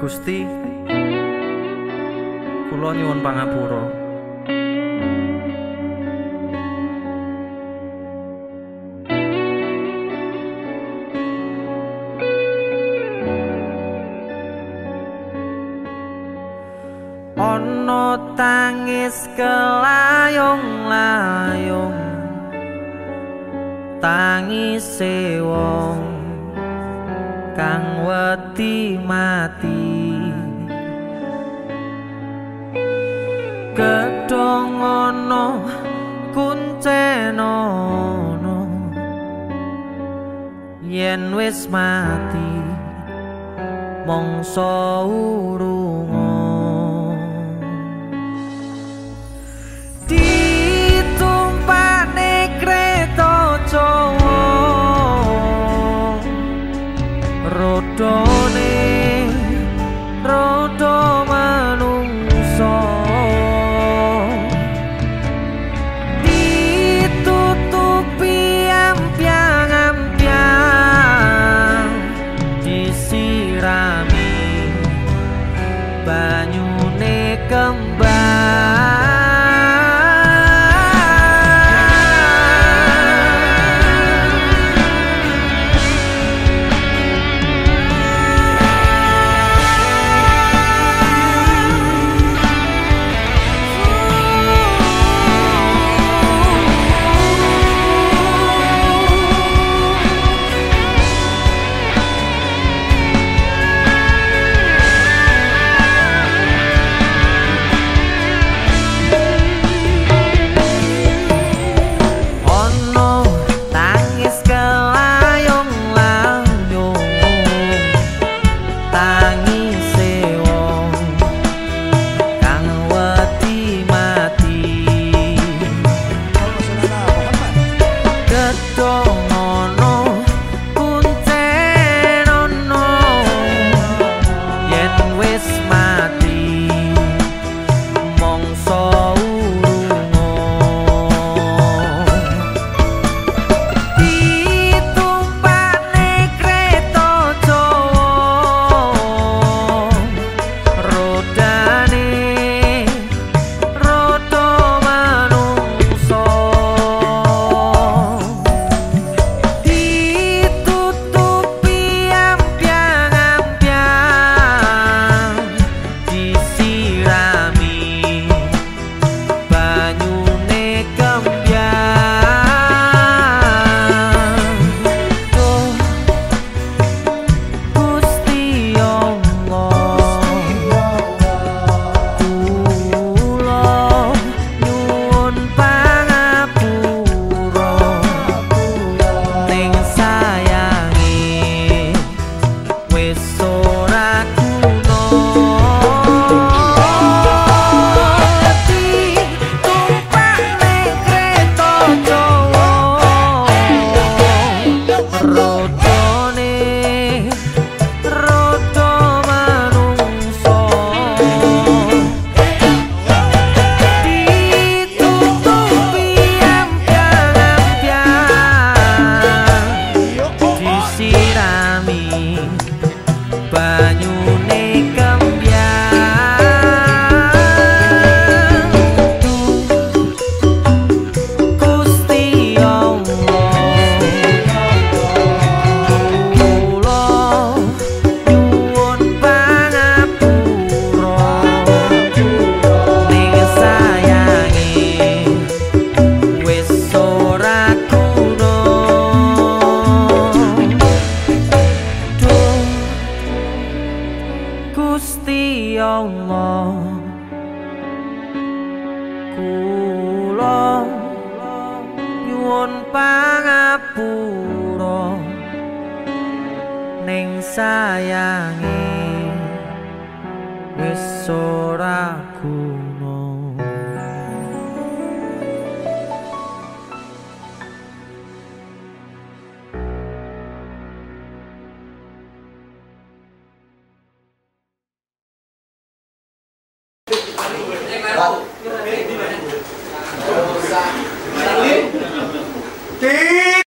Gusti kula nyuwun pangapura. Ana tangis kelayung-layung tangis wong kang wedi mati. Gedhong ana kuncena yen wis mati mongso urunga rodone rodo manungsa. Ditutupi ampiang-ampiang disirami banyune pangapura ning sayange wis ora guna तीन